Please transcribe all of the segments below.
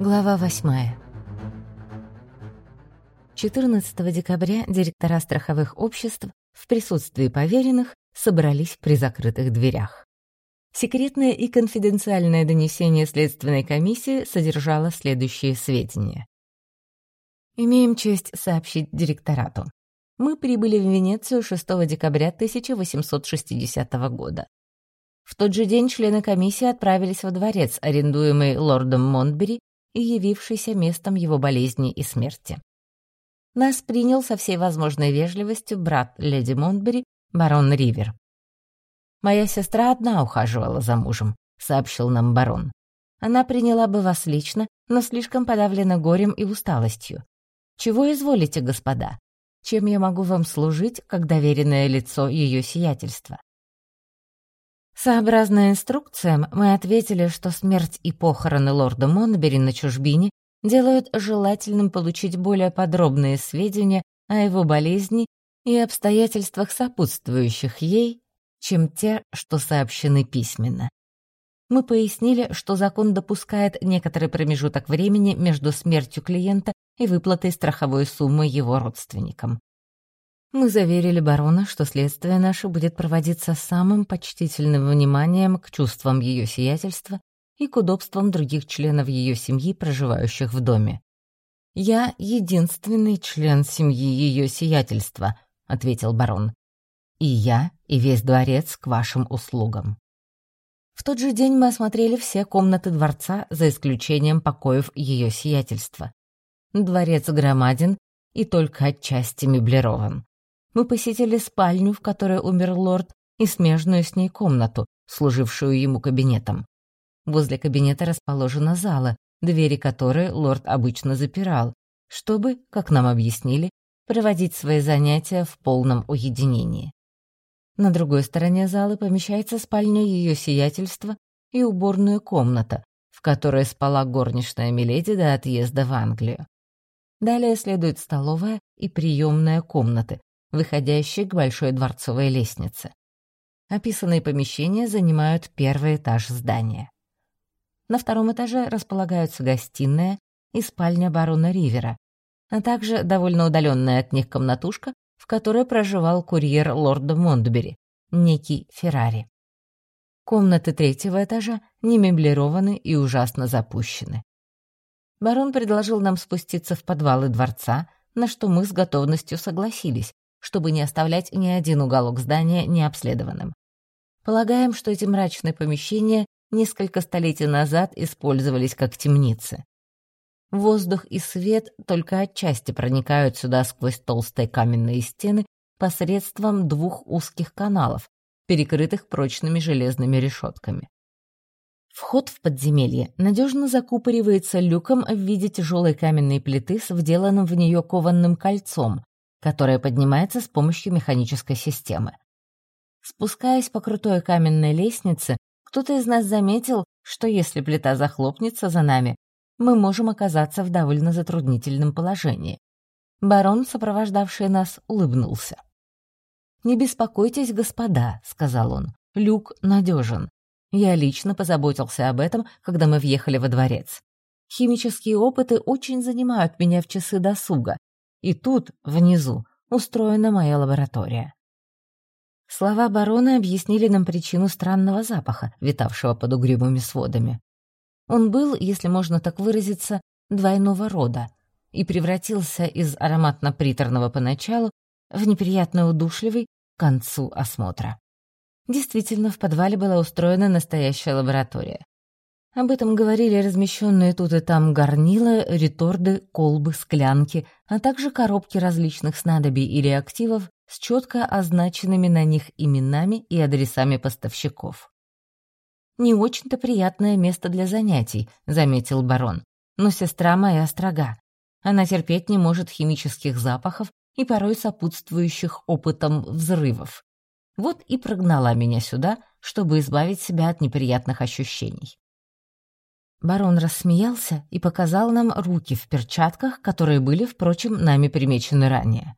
Глава восьмая. 14 декабря директора страховых обществ в присутствии поверенных собрались при закрытых дверях. Секретное и конфиденциальное донесение Следственной комиссии содержало следующие сведения. Имеем честь сообщить директорату. Мы прибыли в Венецию 6 декабря 1860 года. В тот же день члены комиссии отправились во дворец, арендуемый лордом Монтбери и явившийся местом его болезни и смерти. Нас принял со всей возможной вежливостью брат леди Монтбери, барон Ривер. «Моя сестра одна ухаживала за мужем», — сообщил нам барон. «Она приняла бы вас лично, но слишком подавлена горем и усталостью. Чего изволите, господа? Чем я могу вам служить, как доверенное лицо ее сиятельства?» Сообразно инструкциям, мы ответили, что смерть и похороны лорда Монбери на чужбине делают желательным получить более подробные сведения о его болезни и обстоятельствах, сопутствующих ей, чем те, что сообщены письменно. Мы пояснили, что закон допускает некоторый промежуток времени между смертью клиента и выплатой страховой суммы его родственникам. Мы заверили барона, что следствие наше будет проводиться самым почтительным вниманием к чувствам ее сиятельства и к удобствам других членов ее семьи, проживающих в доме. «Я единственный член семьи ее сиятельства», — ответил барон. «И я, и весь дворец к вашим услугам». В тот же день мы осмотрели все комнаты дворца, за исключением покоев ее сиятельства. Дворец громаден и только отчасти меблирован мы посетили спальню, в которой умер лорд, и смежную с ней комнату, служившую ему кабинетом. Возле кабинета расположена зала, двери которой лорд обычно запирал, чтобы, как нам объяснили, проводить свои занятия в полном уединении. На другой стороне залы помещается спальня ее сиятельства и уборная комната, в которой спала горничная Миледи до отъезда в Англию. Далее следует столовая и приемная комнаты, выходящей к большой дворцовой лестнице. Описанные помещения занимают первый этаж здания. На втором этаже располагаются гостиная и спальня барона Ривера, а также довольно удаленная от них комнатушка, в которой проживал курьер лорда Монтбери, некий Феррари. Комнаты третьего этажа не меблированы и ужасно запущены. Барон предложил нам спуститься в подвалы дворца, на что мы с готовностью согласились, чтобы не оставлять ни один уголок здания необследованным. Полагаем, что эти мрачные помещения несколько столетий назад использовались как темницы. Воздух и свет только отчасти проникают сюда сквозь толстые каменные стены посредством двух узких каналов, перекрытых прочными железными решетками. Вход в подземелье надежно закупоривается люком в виде тяжелой каменной плиты с вделанным в нее кованным кольцом, которая поднимается с помощью механической системы. Спускаясь по крутой каменной лестнице, кто-то из нас заметил, что если плита захлопнется за нами, мы можем оказаться в довольно затруднительном положении. Барон, сопровождавший нас, улыбнулся. «Не беспокойтесь, господа», — сказал он, — «люк надежен. Я лично позаботился об этом, когда мы въехали во дворец. Химические опыты очень занимают меня в часы досуга, и тут, внизу, устроена моя лаборатория. Слова барона объяснили нам причину странного запаха, витавшего под угрюмыми сводами. Он был, если можно так выразиться, двойного рода и превратился из ароматно-приторного поначалу в неприятно удушливый к концу осмотра. Действительно, в подвале была устроена настоящая лаборатория. Об этом говорили размещенные тут и там горнила, реторды, колбы, склянки, а также коробки различных снадобий и реактивов с четко означенными на них именами и адресами поставщиков. «Не очень-то приятное место для занятий», — заметил барон. «Но сестра моя строга. Она терпеть не может химических запахов и порой сопутствующих опытом взрывов. Вот и прогнала меня сюда, чтобы избавить себя от неприятных ощущений. Барон рассмеялся и показал нам руки в перчатках, которые были, впрочем, нами примечены ранее.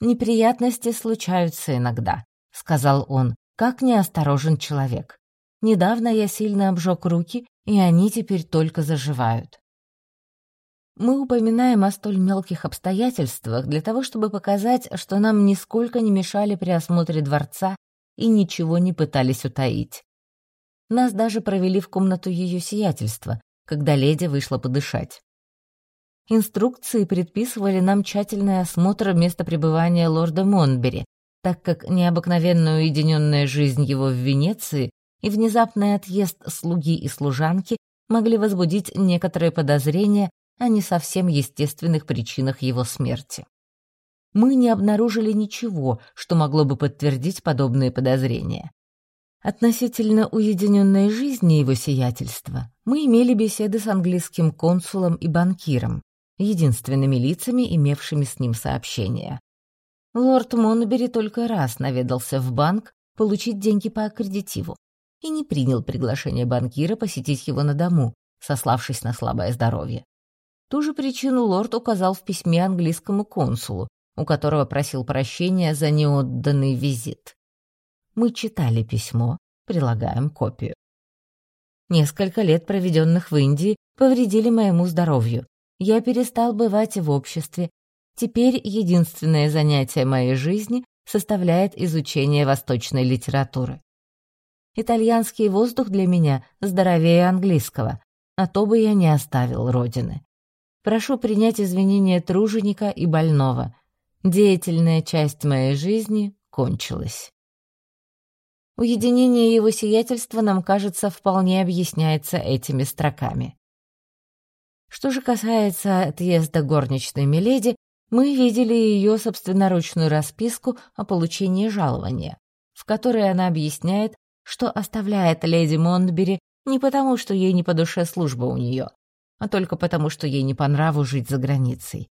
«Неприятности случаются иногда», — сказал он, — «как неосторожен человек. Недавно я сильно обжег руки, и они теперь только заживают. Мы упоминаем о столь мелких обстоятельствах для того, чтобы показать, что нам нисколько не мешали при осмотре дворца и ничего не пытались утаить. Нас даже провели в комнату ее сиятельства, когда леди вышла подышать. Инструкции предписывали нам тщательный осмотр места пребывания лорда Монбери, так как необыкновенная уединенная жизнь его в Венеции и внезапный отъезд слуги и служанки могли возбудить некоторые подозрения о не совсем естественных причинах его смерти. Мы не обнаружили ничего, что могло бы подтвердить подобные подозрения. Относительно уединенной жизни его сиятельства мы имели беседы с английским консулом и банкиром, единственными лицами, имевшими с ним сообщение. Лорд Монбери только раз наведался в банк получить деньги по аккредитиву и не принял приглашение банкира посетить его на дому, сославшись на слабое здоровье. Ту же причину лорд указал в письме английскому консулу, у которого просил прощения за неотданный визит. Мы читали письмо, прилагаем копию. Несколько лет, проведенных в Индии, повредили моему здоровью. Я перестал бывать в обществе. Теперь единственное занятие моей жизни составляет изучение восточной литературы. Итальянский воздух для меня здоровее английского, а то бы я не оставил родины. Прошу принять извинения труженика и больного. Деятельная часть моей жизни кончилась. Уединение его сиятельства нам, кажется, вполне объясняется этими строками. Что же касается отъезда горничной миледи, мы видели ее собственноручную расписку о получении жалования, в которой она объясняет, что оставляет леди Монтбери не потому, что ей не по душе служба у нее, а только потому, что ей не по нраву жить за границей.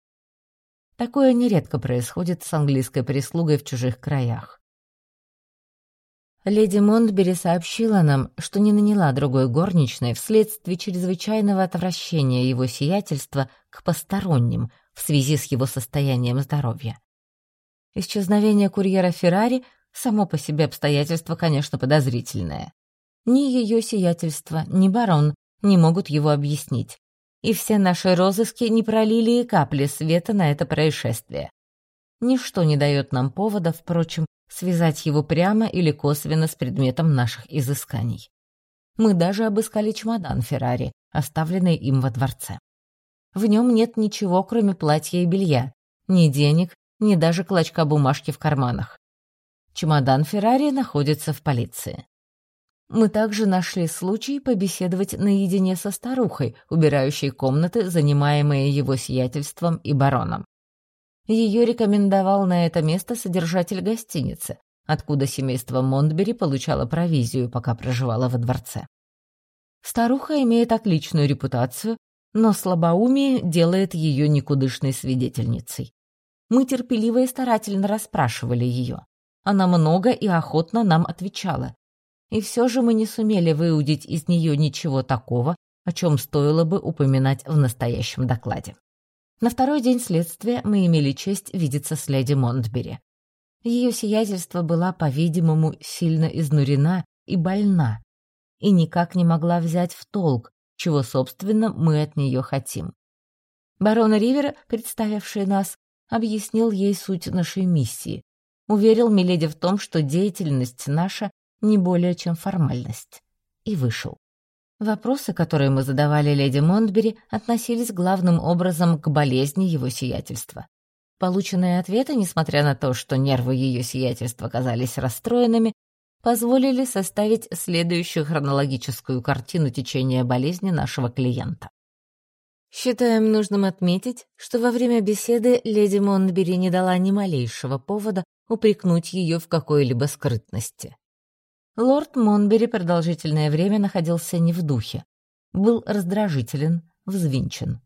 Такое нередко происходит с английской прислугой в чужих краях. Леди Монтбери сообщила нам, что не наняла другой горничной вследствие чрезвычайного отвращения его сиятельства к посторонним в связи с его состоянием здоровья. Исчезновение курьера Феррари само по себе обстоятельство, конечно, подозрительное. Ни ее сиятельство, ни барон не могут его объяснить. И все наши розыски не пролили и капли света на это происшествие. Ничто не дает нам повода, впрочем, связать его прямо или косвенно с предметом наших изысканий. Мы даже обыскали чемодан Феррари, оставленный им во дворце. В нем нет ничего, кроме платья и белья, ни денег, ни даже клочка бумажки в карманах. Чемодан Феррари находится в полиции. Мы также нашли случай побеседовать наедине со старухой, убирающей комнаты, занимаемые его сиятельством и бароном. Ее рекомендовал на это место содержатель гостиницы, откуда семейство Монтбери получало провизию, пока проживало во дворце. Старуха имеет отличную репутацию, но слабоумие делает ее никудышной свидетельницей. Мы терпеливо и старательно расспрашивали ее. Она много и охотно нам отвечала. И все же мы не сумели выудить из нее ничего такого, о чем стоило бы упоминать в настоящем докладе. На второй день следствия мы имели честь видеться с леди Монтбери. Ее сиятельство была, по-видимому, сильно изнурена и больна, и никак не могла взять в толк, чего, собственно, мы от нее хотим. Барон Ривер, представивший нас, объяснил ей суть нашей миссии, уверил Миледи в том, что деятельность наша не более чем формальность, и вышел. Вопросы, которые мы задавали леди Монтбери, относились главным образом к болезни его сиятельства. Полученные ответы, несмотря на то, что нервы ее сиятельства казались расстроенными, позволили составить следующую хронологическую картину течения болезни нашего клиента. Считаем нужным отметить, что во время беседы леди Монтбери не дала ни малейшего повода упрекнуть ее в какой-либо скрытности. Лорд Монбери продолжительное время находился не в духе. Был раздражителен, взвинчен.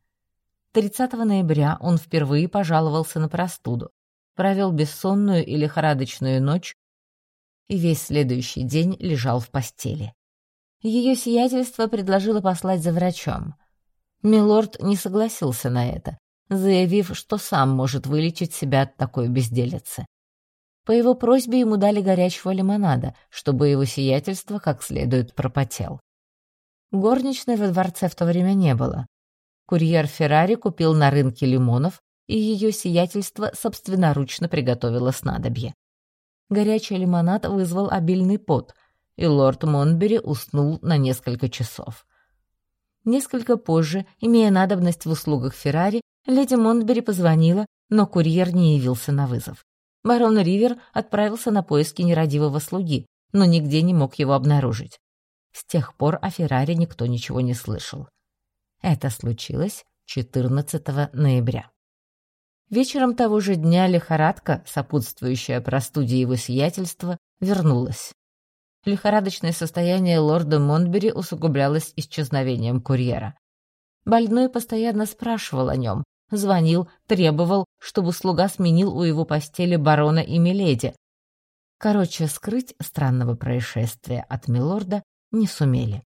30 ноября он впервые пожаловался на простуду, провел бессонную и лихорадочную ночь и весь следующий день лежал в постели. Ее сиятельство предложило послать за врачом. Милорд не согласился на это, заявив, что сам может вылечить себя от такой безделицы. По его просьбе ему дали горячего лимонада, чтобы его сиятельство как следует пропотел. Горничной во дворце в то время не было. Курьер Феррари купил на рынке лимонов, и ее сиятельство собственноручно приготовило снадобье. Горячий лимонад вызвал обильный пот, и лорд Монбери уснул на несколько часов. Несколько позже, имея надобность в услугах Феррари, леди Монбери позвонила, но курьер не явился на вызов. Барон Ривер отправился на поиски нерадивого слуги, но нигде не мог его обнаружить. С тех пор о Феррари никто ничего не слышал. Это случилось 14 ноября. Вечером того же дня лихорадка, сопутствующая простуде его сиятельства, вернулась. Лихорадочное состояние лорда Монтбери усугублялось исчезновением курьера. Больной постоянно спрашивал о нем, звонил, требовал, чтобы слуга сменил у его постели барона и миледи. Короче, скрыть странного происшествия от милорда не сумели.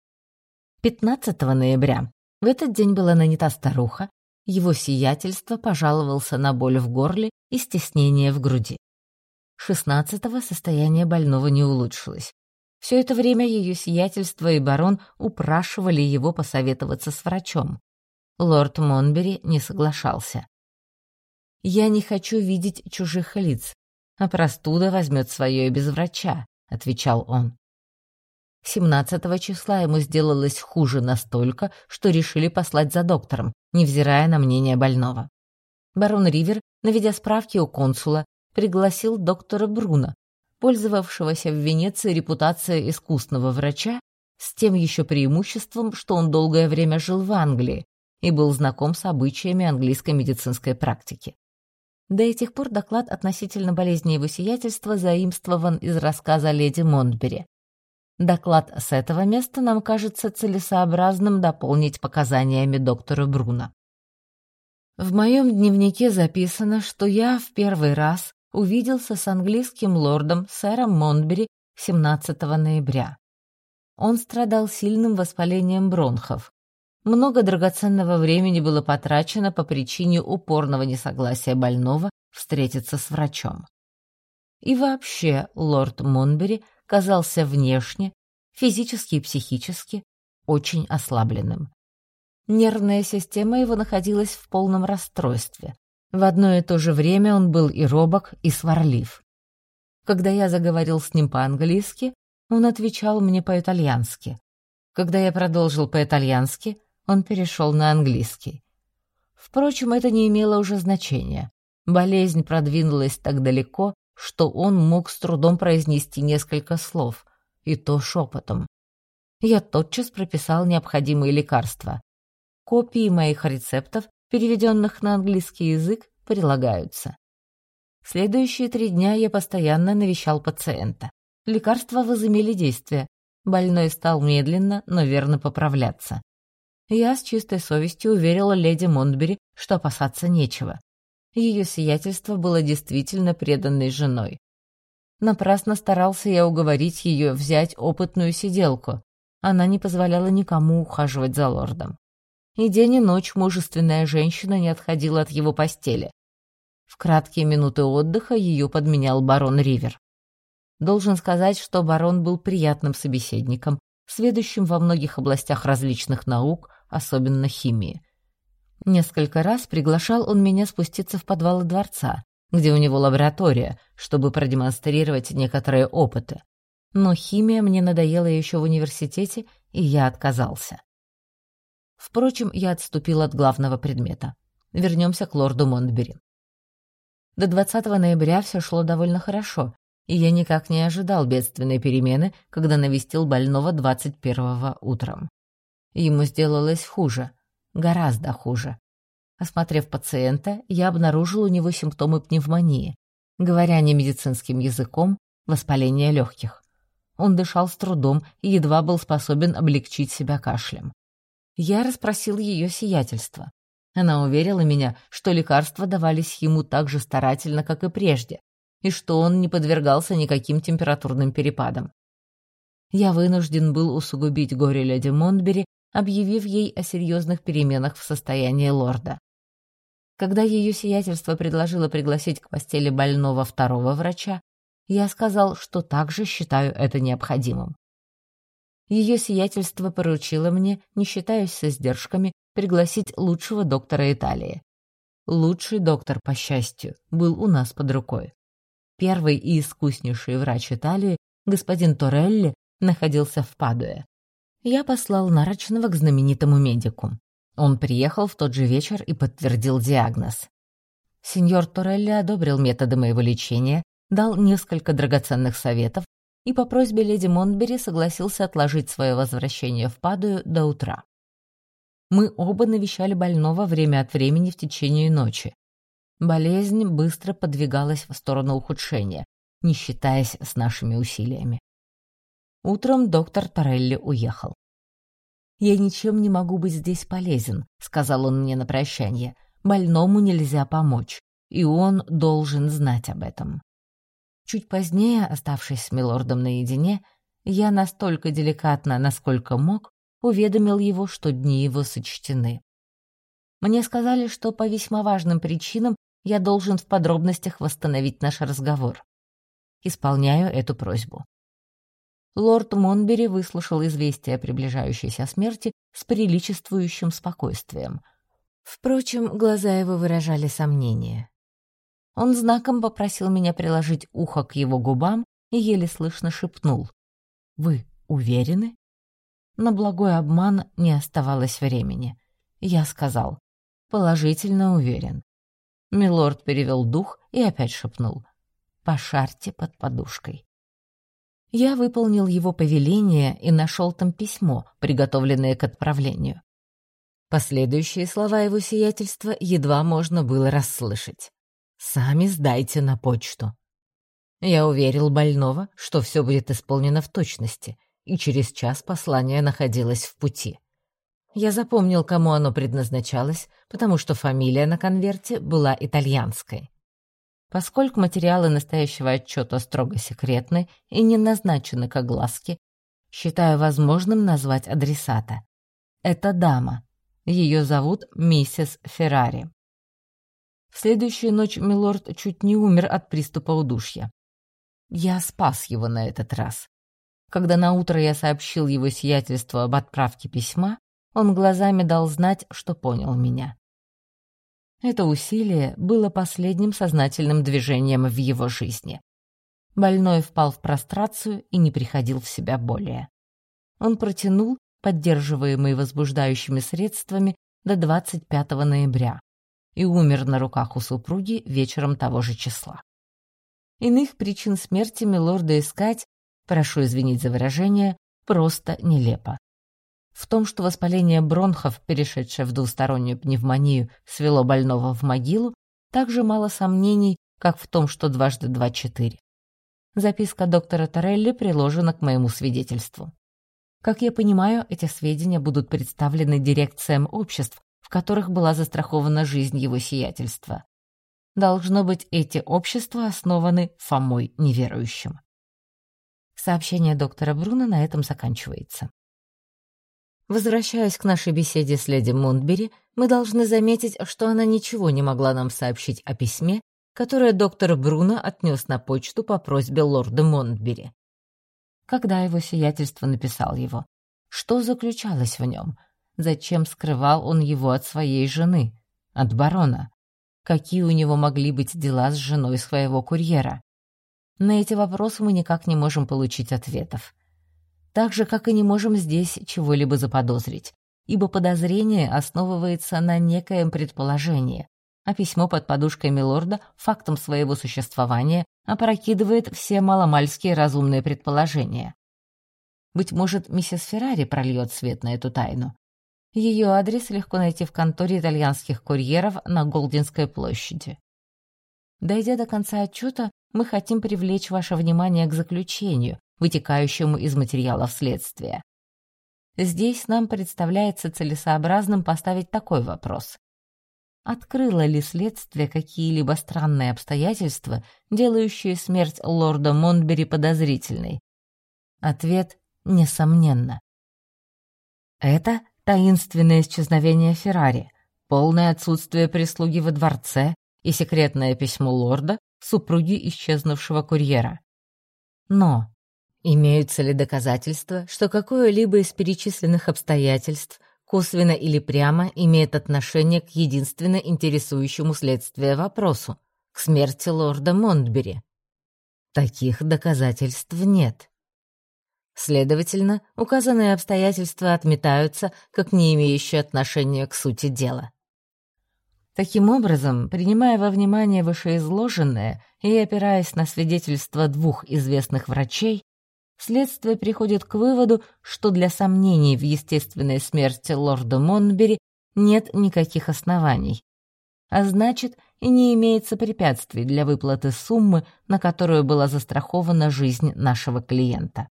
15 ноября в этот день была нанята старуха, его сиятельство пожаловался на боль в горле и стеснение в груди. 16-го состояние больного не улучшилось. Все это время ее сиятельство и барон упрашивали его посоветоваться с врачом. Лорд Монбери не соглашался. «Я не хочу видеть чужих лиц, а простуда возьмет свое и без врача», — отвечал он. 17 числа ему сделалось хуже настолько, что решили послать за доктором, невзирая на мнение больного. Барон Ривер, наведя справки у консула, пригласил доктора Бруно, пользовавшегося в Венеции репутацией искусного врача, с тем еще преимуществом, что он долгое время жил в Англии и был знаком с обычаями английской медицинской практики. До этих пор доклад относительно болезни его сиятельства заимствован из рассказа леди Монтбери. Доклад с этого места нам кажется целесообразным дополнить показаниями доктора Бруна. В моем дневнике записано, что я в первый раз увиделся с английским лордом сэром Монтбери 17 ноября. Он страдал сильным воспалением бронхов. Много драгоценного времени было потрачено по причине упорного несогласия больного встретиться с врачом. И вообще лорд Монбери казался внешне, физически и психически, очень ослабленным. Нервная система его находилась в полном расстройстве. В одно и то же время он был и робок, и сварлив. Когда я заговорил с ним по-английски, он отвечал мне по-итальянски. Когда я продолжил по-итальянски, он перешел на английский. Впрочем, это не имело уже значения. Болезнь продвинулась так далеко, что он мог с трудом произнести несколько слов, и то шепотом. Я тотчас прописал необходимые лекарства. Копии моих рецептов, переведенных на английский язык, прилагаются. Следующие три дня я постоянно навещал пациента. Лекарства возымели действие. Больной стал медленно, но верно поправляться. Я с чистой совестью уверила леди Монтбери, что опасаться нечего. Ее сиятельство было действительно преданной женой. Напрасно старался я уговорить ее взять опытную сиделку. Она не позволяла никому ухаживать за лордом. И день и ночь мужественная женщина не отходила от его постели. В краткие минуты отдыха ее подменял барон Ривер. Должен сказать, что барон был приятным собеседником, сведущим во многих областях различных наук, особенно химии. Несколько раз приглашал он меня спуститься в подвалы дворца, где у него лаборатория, чтобы продемонстрировать некоторые опыты. Но химия мне надоела еще в университете, и я отказался. Впрочем, я отступил от главного предмета. Вернемся к лорду Монтбери. До 20 ноября все шло довольно хорошо, и я никак не ожидал бедственной перемены, когда навестил больного 21-го утром. Ему сделалось хуже — Гораздо хуже. Осмотрев пациента, я обнаружил у него симптомы пневмонии. Говоря не медицинским языком, воспаление легких. Он дышал с трудом и едва был способен облегчить себя кашлем. Я расспросил ее сиятельство. Она уверила меня, что лекарства давались ему так же старательно, как и прежде, и что он не подвергался никаким температурным перепадам. Я вынужден был усугубить горе леди Монтбери объявив ей о серьезных переменах в состоянии лорда. Когда ее сиятельство предложило пригласить к постели больного второго врача, я сказал, что также считаю это необходимым. Ее сиятельство поручило мне, не считаясь со издержками, пригласить лучшего доктора Италии. Лучший доктор, по счастью, был у нас под рукой. Первый и искуснейший врач Италии, господин Торелли, находился в Падуе. Я послал нарочного к знаменитому медику. Он приехал в тот же вечер и подтвердил диагноз. Сеньор Торелли одобрил методы моего лечения, дал несколько драгоценных советов и по просьбе леди Монтбери согласился отложить свое возвращение в Падую до утра. Мы оба навещали больного время от времени в течение ночи. Болезнь быстро подвигалась в сторону ухудшения, не считаясь с нашими усилиями. Утром доктор Торелли уехал. «Я ничем не могу быть здесь полезен», — сказал он мне на прощание. «Больному нельзя помочь, и он должен знать об этом». Чуть позднее, оставшись с милордом наедине, я настолько деликатно, насколько мог, уведомил его, что дни его сочтены. Мне сказали, что по весьма важным причинам я должен в подробностях восстановить наш разговор. Исполняю эту просьбу. Лорд Монбери выслушал известие о приближающейся смерти с приличествующим спокойствием. Впрочем, глаза его выражали сомнение. Он знаком попросил меня приложить ухо к его губам и еле слышно шепнул. «Вы уверены?» На благой обман не оставалось времени. Я сказал. «Положительно уверен». Милорд перевел дух и опять шепнул. «Пошарьте под подушкой». Я выполнил его повеление и нашел там письмо, приготовленное к отправлению. Последующие слова его сиятельства едва можно было расслышать. Сами сдайте на почту. Я уверил больного, что все будет исполнено в точности, и через час послание находилось в пути. Я запомнил, кому оно предназначалось, потому что фамилия на конверте была итальянской. Поскольку материалы настоящего отчета строго секретны и не назначены к огласке, считаю возможным назвать адресата. Это дама. Ее зовут миссис Феррари. В следующую ночь милорд чуть не умер от приступа удушья. Я спас его на этот раз. Когда наутро я сообщил его сиятельству об отправке письма, он глазами дал знать, что понял меня. Это усилие было последним сознательным движением в его жизни. Больной впал в прострацию и не приходил в себя более. Он протянул, поддерживаемый возбуждающими средствами, до 25 ноября и умер на руках у супруги вечером того же числа. Иных причин смерти милорда искать, прошу извинить за выражение, просто нелепо. В том, что воспаление бронхов, перешедшее в двустороннюю пневмонию, свело больного в могилу, также мало сомнений, как в том, что дважды два — четыре. Записка доктора Торелли приложена к моему свидетельству. Как я понимаю, эти сведения будут представлены дирекциям обществ, которых была застрахована жизнь его сиятельства. Должно быть, эти общества основаны Фомой неверующим. Сообщение доктора Бруно на этом заканчивается. Возвращаясь к нашей беседе с леди Монтбери, мы должны заметить, что она ничего не могла нам сообщить о письме, которое доктор Бруно отнес на почту по просьбе лорда Монтбери. Когда его сиятельство написал его? Что заключалось в нем? Зачем скрывал он его от своей жены, от барона? Какие у него могли быть дела с женой своего курьера? На эти вопросы мы никак не можем получить ответов. Так же, как и не можем здесь чего-либо заподозрить, ибо подозрение основывается на некоем предположении, а письмо под подушкой Милорда фактом своего существования опрокидывает все маломальские разумные предположения. Быть может, миссис Феррари прольет свет на эту тайну. Ее адрес легко найти в конторе итальянских курьеров на Голдинской площади. Дойдя до конца отчета, мы хотим привлечь ваше внимание к заключению, вытекающему из материалов следствия. Здесь нам представляется целесообразным поставить такой вопрос. Открыло ли следствие какие-либо странные обстоятельства, делающие смерть лорда Монтбери подозрительной? Ответ — несомненно. Это таинственное исчезновение Феррари, полное отсутствие прислуги во дворце и секретное письмо лорда супруги исчезнувшего курьера. Но имеются ли доказательства, что какое-либо из перечисленных обстоятельств косвенно или прямо имеет отношение к единственно интересующему следствие вопросу — к смерти лорда Монтбери. Таких доказательств нет. Следовательно, указанные обстоятельства отметаются как не имеющие отношения к сути дела. Таким образом, принимая во внимание вышеизложенное и опираясь на свидетельства двух известных врачей, следствие приходит к выводу, что для сомнений в естественной смерти лорда Монбери нет никаких оснований, а значит, и не имеется препятствий для выплаты суммы, на которую была застрахована жизнь нашего клиента.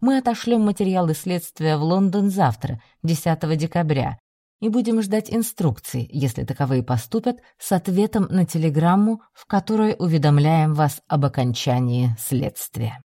Мы отошлем материалы следствия в Лондон завтра, 10 декабря, и будем ждать инструкций, если таковые поступят, с ответом на телеграмму, в которой уведомляем вас об окончании следствия.